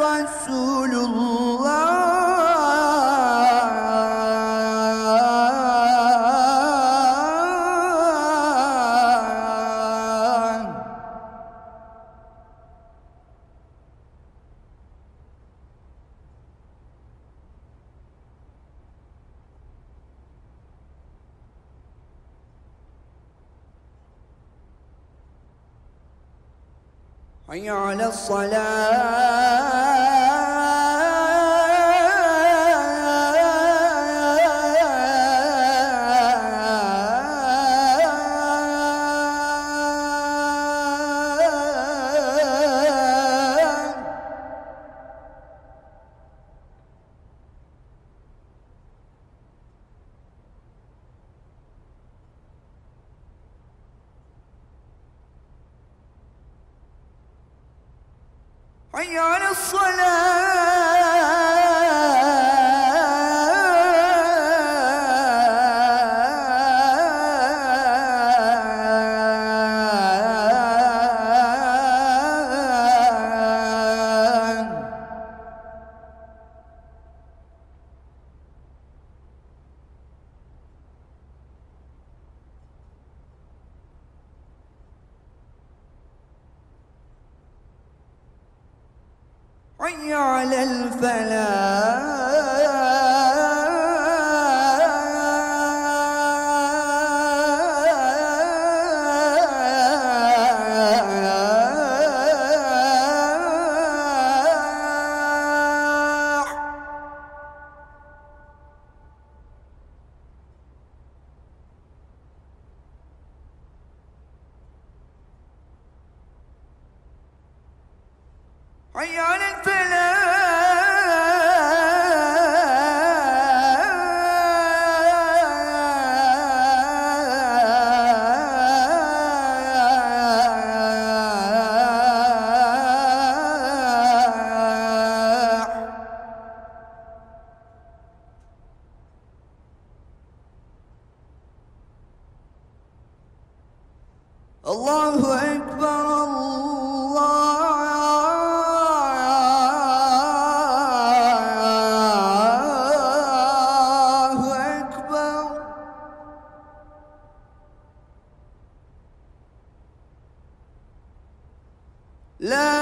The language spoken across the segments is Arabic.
رسول الله حي على الصلاة. حي على الصلاة. حي على الفلاح. حي على الله أكبر. لا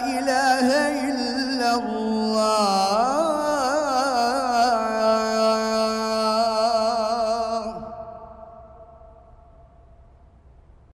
إله إلا الله.